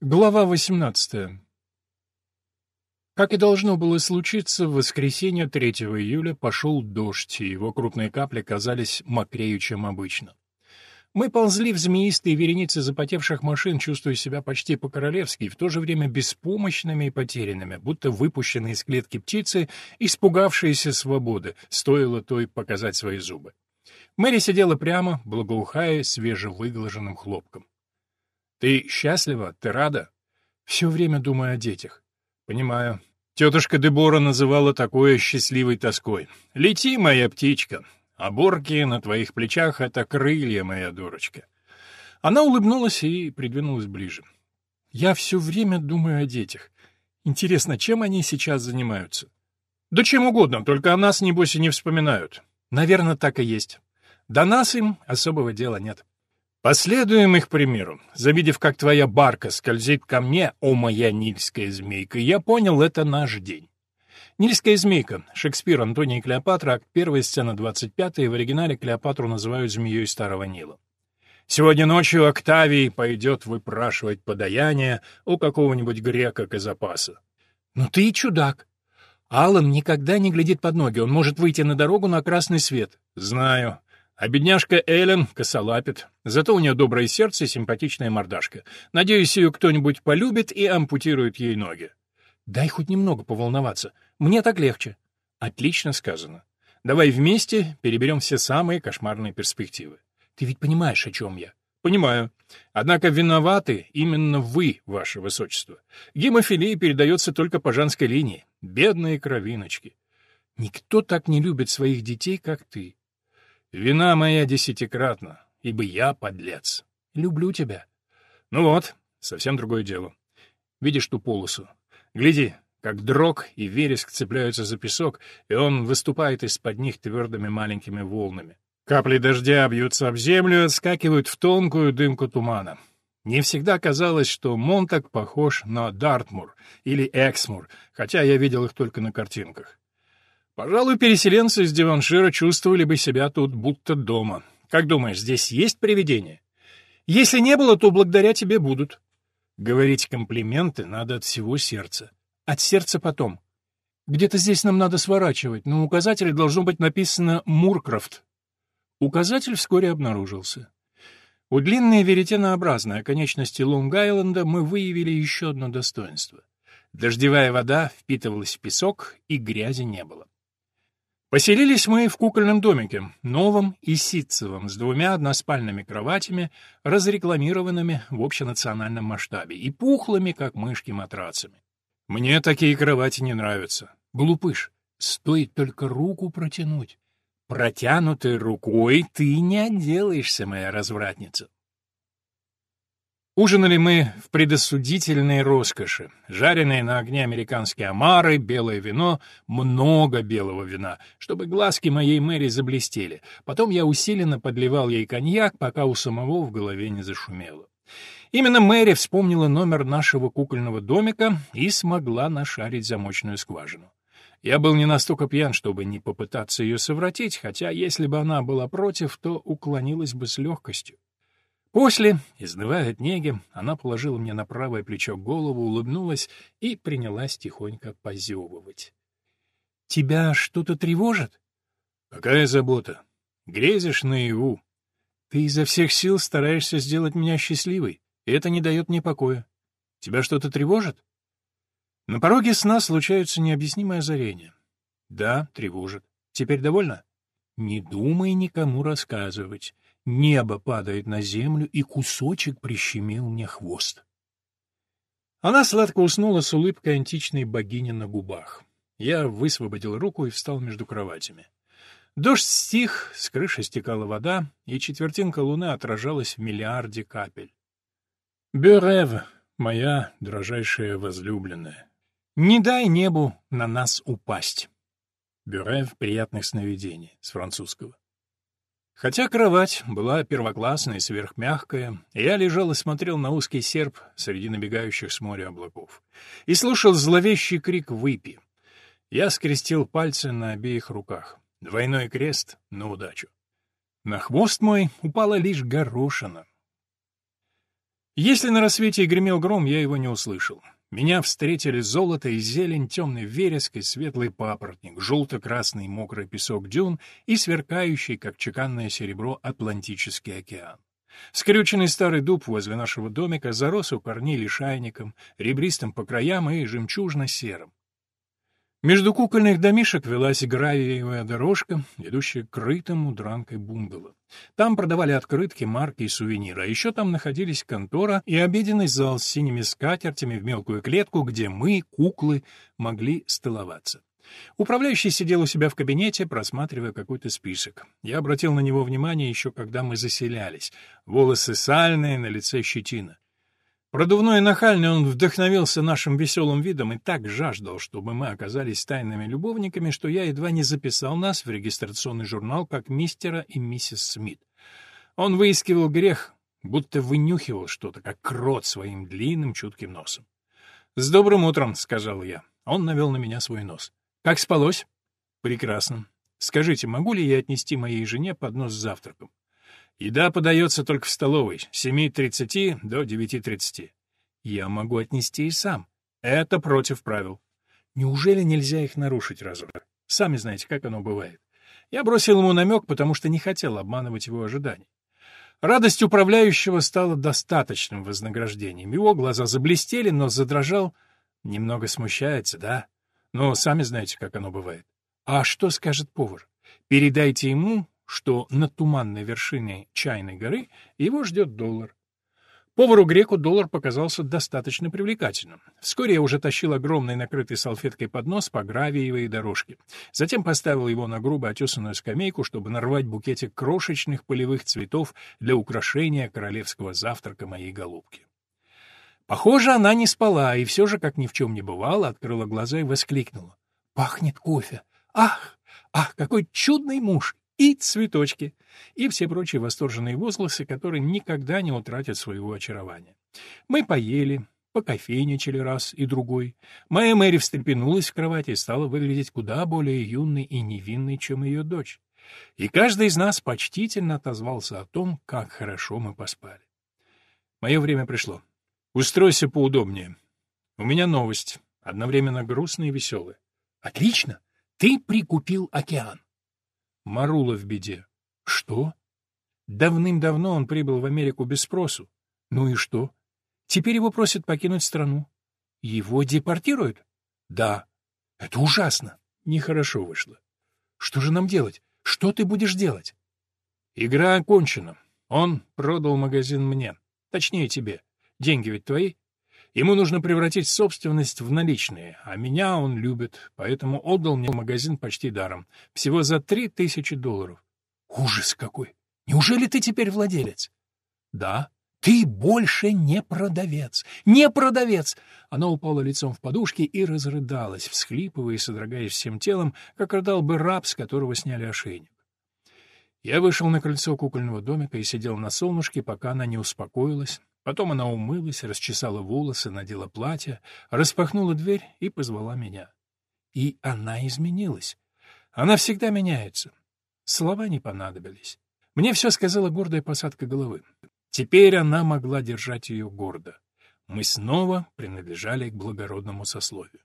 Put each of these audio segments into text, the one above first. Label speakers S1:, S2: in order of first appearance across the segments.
S1: Глава 18. Как и должно было случиться, в воскресенье 3 июля пошел дождь, и его крупные капли казались мокрее, чем обычно. Мы ползли в змеистые вереницы запотевших машин, чувствуя себя почти по-королевски, и в то же время беспомощными и потерянными, будто выпущенные из клетки птицы, испугавшиеся свободы, стоило той показать свои зубы. Мэри сидела прямо, благоухая свежевыглаженным хлопком. Ты счастлива? Ты рада? Все время думаю о детях. Понимаю. Тетушка Дебора называла такое счастливой тоской. Лети, моя птичка. Оборки на твоих плечах — это крылья, моя дурочка. Она улыбнулась и придвинулась ближе. Я все время думаю о детях. Интересно, чем они сейчас занимаются? Да чем угодно, только о нас, небось, и не вспоминают. Наверное, так и есть. До нас им особого дела нет. Последуем их примеру. Завидев, как твоя барка скользит ко мне, о моя нильская змейка, я понял, это наш день. Нильская змейка. Шекспир, Антоний и Клеопатра, акт 1, сцена 25, в оригинале Клеопатру называют змеей Старого Нила. Сегодня ночью Октавий пойдет выпрашивать подаяние у какого-нибудь грека Казапаса. Ну ты и чудак. Аллан никогда не глядит под ноги, он может выйти на дорогу на красный свет. Знаю. А бедняжка Эллен косолапит. Зато у нее доброе сердце и симпатичная мордашка. Надеюсь, ее кто-нибудь полюбит и ампутирует ей ноги. Дай хоть немного поволноваться. Мне так легче. Отлично сказано. Давай вместе переберем все самые кошмарные перспективы. Ты ведь понимаешь, о чем я? Понимаю. Однако виноваты именно вы, ваше высочество. Гемофилия передается только по женской линии. Бедные кровиночки. Никто так не любит своих детей, как ты. Вина моя десятикратна, ибо я подлец. Люблю тебя. Ну вот, совсем другое дело. Видишь ту полосу? Гляди, как дрог и вереск цепляются за песок, и он выступает из-под них твердыми маленькими волнами. Капли дождя бьются об землю и отскакивают в тонкую дымку тумана. Не всегда казалось, что Монтак похож на Дартмур или Эксмур, хотя я видел их только на картинках. Пожалуй, переселенцы из Диваншира чувствовали бы себя тут будто дома. Как думаешь, здесь есть привидения? Если не было, то благодаря тебе будут. Говорить комплименты надо от всего сердца. От сердца потом. Где-то здесь нам надо сворачивать, но указателе должно быть написано «Муркрофт». Указатель вскоре обнаружился. У длинной веретенообразной оконечности Лонг-Айленда мы выявили еще одно достоинство. Дождевая вода впитывалась в песок, и грязи не было. Поселились мы в кукольном домике, новом и ситцевом, с двумя односпальными кроватями, разрекламированными в общенациональном масштабе, и пухлыми, как мышки, матрацами. Мне такие кровати не нравятся. Глупыш, стоит только руку протянуть. Протянутой рукой ты не отделаешься, моя развратница. Ужинали мы в предосудительной роскоши. Жареные на огне американские омары, белое вино, много белого вина, чтобы глазки моей Мэри заблестели. Потом я усиленно подливал ей коньяк, пока у самого в голове не зашумело. Именно Мэри вспомнила номер нашего кукольного домика и смогла нашарить замочную скважину. Я был не настолько пьян, чтобы не попытаться ее совратить, хотя если бы она была против, то уклонилась бы с легкостью. После, изнывая от неги, она положила мне на правое плечо голову, улыбнулась и принялась тихонько позевывать. — Тебя что-то тревожит? — Какая забота? Грезишь наяву. Ты изо всех сил стараешься сделать меня счастливой, и это не дает мне покоя. Тебя что-то тревожит? На пороге сна случаются необъяснимые озарения. Да, тревожит. Теперь довольна? Не думай никому рассказывать. Небо падает на землю, и кусочек прищемил мне хвост. Она сладко уснула с улыбкой античной богини на губах. Я высвободил руку и встал между кроватями. Дождь стих, с крыши стекала вода, и четвертинка луны отражалась в миллиарде капель. «Бюрев, моя дрожайшая возлюбленная, не дай небу на нас упасть». Бюрев приятных сновидений с французского. Хотя кровать была первоклассная и сверхмягкая, я лежал и смотрел на узкий серп среди набегающих с моря облаков. И слушал зловещий крик «Выпи!». Я скрестил пальцы на обеих руках. Двойной крест на удачу. На хвост мой упала лишь горошина. Если на рассвете и гремел гром, я его не услышал. Меня встретили золото и зелень, темный вереск и светлый папоротник, желто-красный мокрый песок дюн и сверкающий, как чеканное серебро, Атлантический океан. Скрюченный старый дуб возле нашего домика зарос у корней лишайником, ребристым по краям и жемчужно-серым. Между кукольных домишек велась гравиевая дорожка, ведущая к крытому дранкой бунгало. Там продавали открытки, марки и сувениры, а еще там находились контора и обеденный зал с синими скатертями в мелкую клетку, где мы, куклы, могли стыловаться. Управляющий сидел у себя в кабинете, просматривая какой-то список. Я обратил на него внимание еще когда мы заселялись. Волосы сальные, на лице щетина. Продувной и нахальный он вдохновился нашим веселым видом и так жаждал, чтобы мы оказались тайными любовниками, что я едва не записал нас в регистрационный журнал как мистера и миссис Смит. Он выискивал грех, будто вынюхивал что-то, как крот своим длинным чутким носом. «С добрым утром», — сказал я. Он навел на меня свой нос. Как спалось? Прекрасно. Скажите, могу ли я отнести моей жене поднос с завтраком? Еда подается только в столовой, с 7.30 до 9.30. Я могу отнести и сам. Это против правил. Неужели нельзя их нарушить разок? Сами знаете, как оно бывает. Я бросил ему намек, потому что не хотел обманывать его ожиданий. Радость управляющего стала достаточным вознаграждением. Его глаза заблестели, но задрожал. Немного смущается, да? Но сами знаете, как оно бывает. А что скажет повар? Передайте ему, что на туманной вершине чайной горы его ждет доллар. Повару-греку доллар показался достаточно привлекательным. Вскоре я уже тащил огромный накрытый салфеткой поднос по гравиевой дорожке. Затем поставил его на грубо отесанную скамейку, чтобы нарвать букетик крошечных полевых цветов для украшения королевского завтрака моей голубки. Похоже, она не спала, и все же, как ни в чем не бывало, открыла глаза и воскликнула. «Пахнет кофе! Ах! Ах, какой чудный муж! И цветочки!» И все прочие восторженные возгласы, которые никогда не утратят своего очарования. Мы поели, покофейничали раз и другой. Моя Мэри встрепенулась в кровати и стала выглядеть куда более юной и невинной, чем ее дочь. И каждый из нас почтительно отозвался о том, как хорошо мы поспали. Мое время пришло. Устройся поудобнее. У меня новость, одновременно грустная и веселая. Отлично! Ты прикупил океан. Марула в беде. Что? Давным-давно он прибыл в Америку без спросу. Ну и что? Теперь его просят покинуть страну. Его депортируют? Да. Это ужасно. Нехорошо вышло. Что же нам делать? Что ты будешь делать? Игра окончена. Он продал магазин мне. Точнее, тебе. Деньги ведь твои. Ему нужно превратить собственность в наличные, а меня он любит, поэтому отдал мне магазин почти даром. Всего за три тысячи долларов. Ужас какой! Неужели ты теперь владелец? Да. Ты больше не продавец! Не продавец! Она упала лицом в подушки и разрыдалась, всхлипывая и содрогаясь всем телом, как рыдал бы раб, с которого сняли ошейник. Я вышел на крыльцо кукольного домика и сидел на солнышке, пока она не успокоилась, Потом она умылась, расчесала волосы, надела платье, распахнула дверь и позвала меня. И она изменилась. Она всегда меняется. Слова не понадобились. Мне все сказала гордая посадка головы. Теперь она могла держать ее гордо. Мы снова принадлежали к благородному сословию.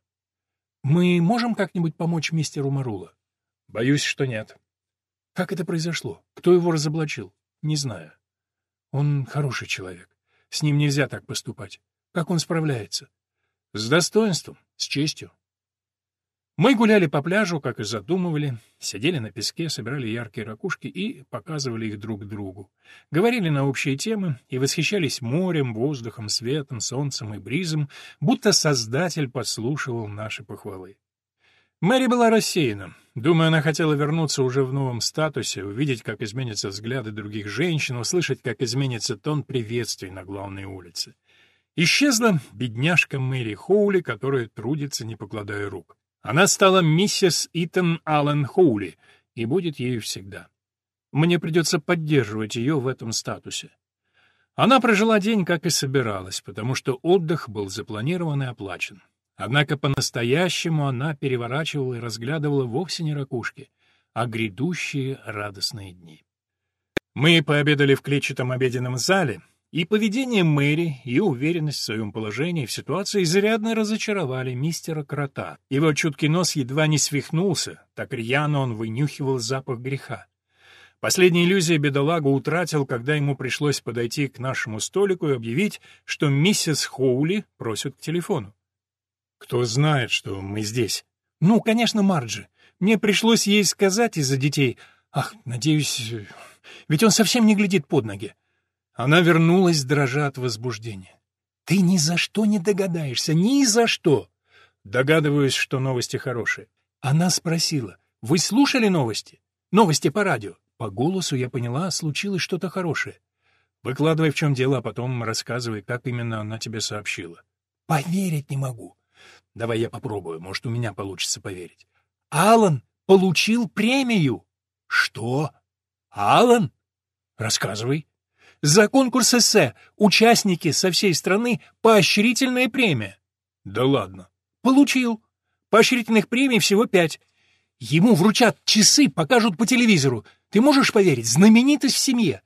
S1: «Мы можем как-нибудь помочь мистеру Марула?» «Боюсь, что нет». «Как это произошло? Кто его разоблачил?» «Не знаю». «Он хороший человек. С ним нельзя так поступать. Как он справляется? С достоинством, с честью. Мы гуляли по пляжу, как и задумывали, сидели на песке, собирали яркие ракушки и показывали их друг другу. Говорили на общие темы и восхищались морем, воздухом, светом, солнцем и бризом, будто Создатель подслушивал наши похвалы. Мэри была рассеяна. Думаю, она хотела вернуться уже в новом статусе, увидеть, как изменятся взгляды других женщин, услышать, как изменится тон приветствий на главной улице. Исчезла бедняжка Мэри Хоули, которая трудится, не покладая рук. Она стала миссис Итан Аллен Хоули и будет ею всегда. Мне придется поддерживать ее в этом статусе. Она прожила день, как и собиралась, потому что отдых был запланирован и оплачен. Однако по-настоящему она переворачивала и разглядывала вовсе не ракушки, а грядущие радостные дни. Мы пообедали в клетчатом обеденном зале, И поведение Мэри, и уверенность в своем положении в ситуации изрядно разочаровали мистера Крота. Его чуткий нос едва не свихнулся, так рьяно он вынюхивал запах греха. Последняя иллюзия бедолага утратил, когда ему пришлось подойти к нашему столику и объявить, что миссис Хоули просит к телефону. «Кто знает, что мы здесь?» «Ну, конечно, Марджи. Мне пришлось ей сказать из-за детей. Ах, надеюсь, ведь он совсем не глядит под ноги. Она вернулась, дрожа от возбуждения. «Ты ни за что не догадаешься, ни за что!» Догадываюсь, что новости хорошие. Она спросила, «Вы слушали новости? Новости по радио?» По голосу я поняла, случилось что-то хорошее. Выкладывай, в чем дело, а потом рассказывай, как именно она тебе сообщила. «Поверить не могу». «Давай я попробую, может, у меня получится поверить». «Алан получил премию!» «Что? Алан?» «Рассказывай». За конкурс эссе участники со всей страны поощрительная премия. Да ладно. Получил. Поощрительных премий всего пять. Ему вручат часы, покажут по телевизору. Ты можешь поверить, знаменитость в семье.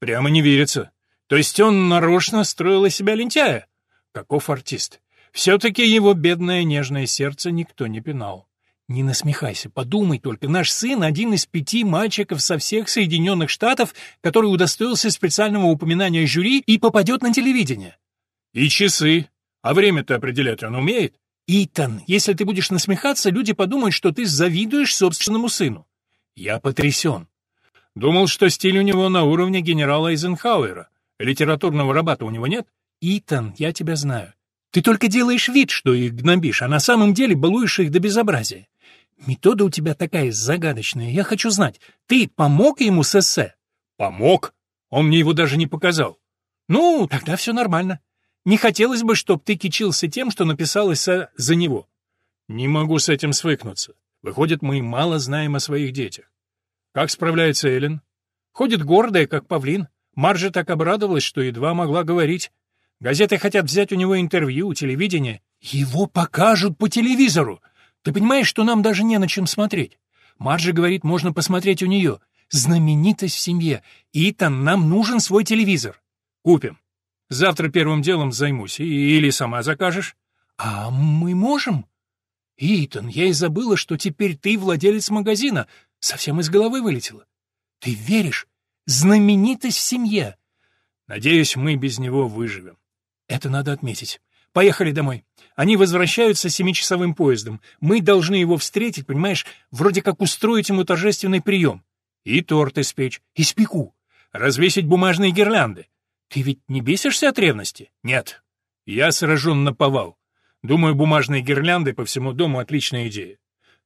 S1: Прямо не верится. То есть он нарочно строил из себя лентяя? Каков артист. Все-таки его бедное нежное сердце никто не пинал. Не насмехайся, подумай только, наш сын один из пяти мальчиков со всех Соединенных Штатов, который удостоился специального упоминания жюри и попадет на телевидение. И часы. А время-то определять он умеет? Итан, если ты будешь насмехаться, люди подумают, что ты завидуешь собственному сыну. Я потрясен. Думал, что стиль у него на уровне генерала Эйзенхауэра. Литературного раба у него нет? Итан, я тебя знаю. Ты только делаешь вид, что их гнобишь, а на самом деле балуешь их до безобразия. Метода у тебя такая загадочная. Я хочу знать, ты помог ему с эссе? Помог? Он мне его даже не показал. Ну, тогда все нормально. Не хотелось бы, чтобы ты кичился тем, что написал эссе за него. Не могу с этим свыкнуться. Выходит, мы мало знаем о своих детях. Как справляется Эллен? Ходит гордая, как павлин. Маржа так обрадовалась, что едва могла говорить. Газеты хотят взять у него интервью, телевидение. Его покажут по телевизору. Ты понимаешь, что нам даже не на чем смотреть? Марджи говорит, можно посмотреть у нее. Знаменитость в семье. Итан, нам нужен свой телевизор. Купим. Завтра первым делом займусь. Или сама закажешь. А мы можем? Итан, я и забыла, что теперь ты владелец магазина. Совсем из головы вылетело. Ты веришь? Знаменитость в семье. Надеюсь, мы без него выживем. Это надо отметить. Поехали домой. Они возвращаются семичасовым поездом. Мы должны его встретить, понимаешь, вроде как устроить ему торжественный прием. И торт испечь. Испеку. Развесить бумажные гирлянды. Ты ведь не бесишься от ревности? Нет. Я сражен на повал. Думаю, бумажные гирлянды по всему дому — отличная идея.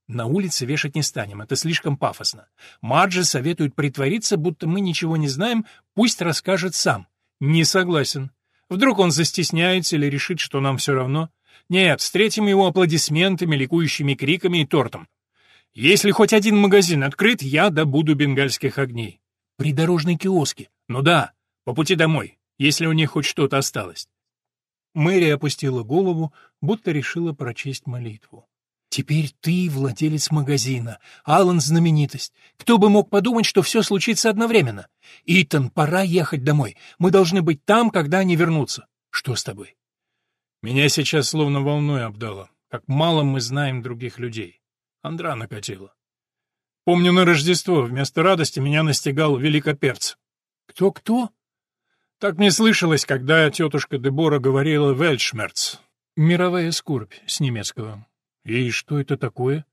S1: На улице вешать не станем, это слишком пафосно. Марджи советует притвориться, будто мы ничего не знаем, пусть расскажет сам. Не согласен. Вдруг он застесняется или решит, что нам все равно? Нет, встретим его аплодисментами, ликующими криками и тортом. Если хоть один магазин открыт, я добуду бенгальских огней. Придорожные киоски. Ну да, по пути домой, если у них хоть что-то осталось. Мэри опустила голову, будто решила прочесть молитву. Теперь ты владелец магазина, Алан знаменитость. Кто бы мог подумать, что все случится одновременно? Итан, пора ехать домой. Мы должны быть там, когда они вернутся. Что с тобой? Меня сейчас словно волной обдало. Как мало мы знаем других людей. Андра накатила. Помню, на Рождество вместо радости меня настигал великоперц. Кто-кто? Так мне слышалось, когда тетушка Дебора говорила «Вельшмерц». Мировая скорбь с немецкого. «И что это такое?»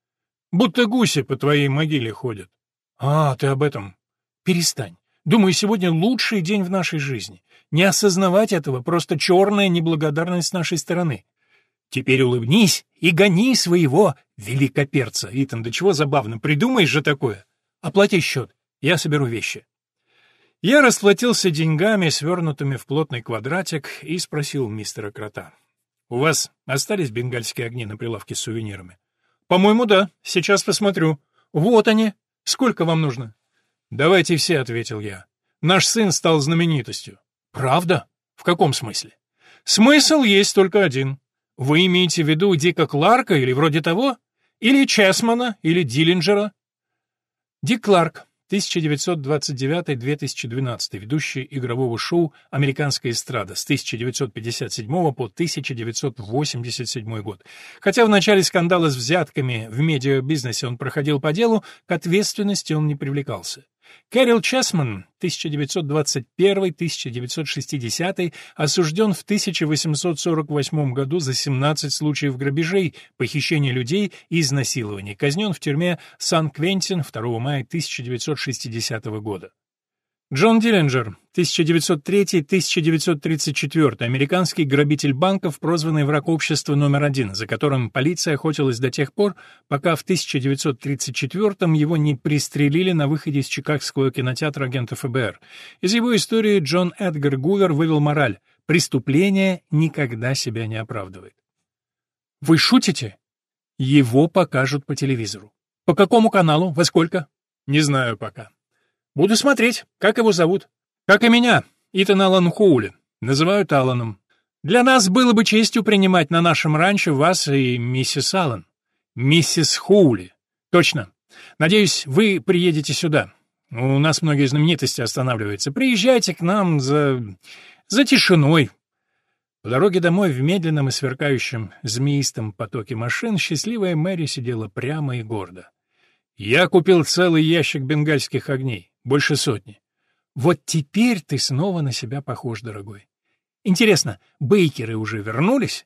S1: «Будто гуси по твоей могиле ходят». «А, ты об этом. Перестань. Думаю, сегодня лучший день в нашей жизни. Не осознавать этого — просто черная неблагодарность с нашей стороны. Теперь улыбнись и гони своего великоперца. Итан, до чего забавно, придумаешь же такое. Оплати счет, я соберу вещи». Я расплатился деньгами, свернутыми в плотный квадратик, и спросил мистера Крота. У вас остались бенгальские огни на прилавке с сувенирами? По-моему, да. Сейчас посмотрю. Вот они. Сколько вам нужно? Давайте все, ответил я. Наш сын стал знаменитостью. Правда? В каком смысле? Смысл есть только один. Вы имеете в виду Дика Кларка или вроде того? Или Чесмана, или Диллинджера? Дик Кларк, 1929-2012, ведущий игрового шоу «Американская эстрада» с 1957 по 1987 год. Хотя в начале скандала с взятками в медиабизнесе он проходил по делу, к ответственности он не привлекался. Кэрил Чесман, 1921-1960, осужден в 1848 году за 17 случаев грабежей, похищения людей и изнасилований, казнен в тюрьме Сан-Квентин 2 мая 1960 года. Джон Диллинджер, 1903-1934, американский грабитель банков, прозванный враг общества номер один, за которым полиция охотилась до тех пор, пока в 1934-м его не пристрелили на выходе из Чикагского кинотеатра агента ФБР. Из его истории Джон Эдгар Гувер вывел мораль «Преступление никогда себя не оправдывает». «Вы шутите?» «Его покажут по телевизору». «По какому каналу? Во сколько?» «Не знаю пока». Буду смотреть. Как его зовут? Как и меня. Итан Аллан Хоули. Называют Алланом. Для нас было бы честью принимать на нашем ранчо вас и миссис Аллан. Миссис Хоули. Точно. Надеюсь, вы приедете сюда. У нас многие знаменитости останавливаются. Приезжайте к нам за... за тишиной. По дороге домой в медленном и сверкающем змеистом потоке машин счастливая Мэри сидела прямо и гордо. Я купил целый ящик бенгальских огней. Больше сотни. Вот теперь ты снова на себя похож, дорогой. Интересно, бейкеры уже вернулись?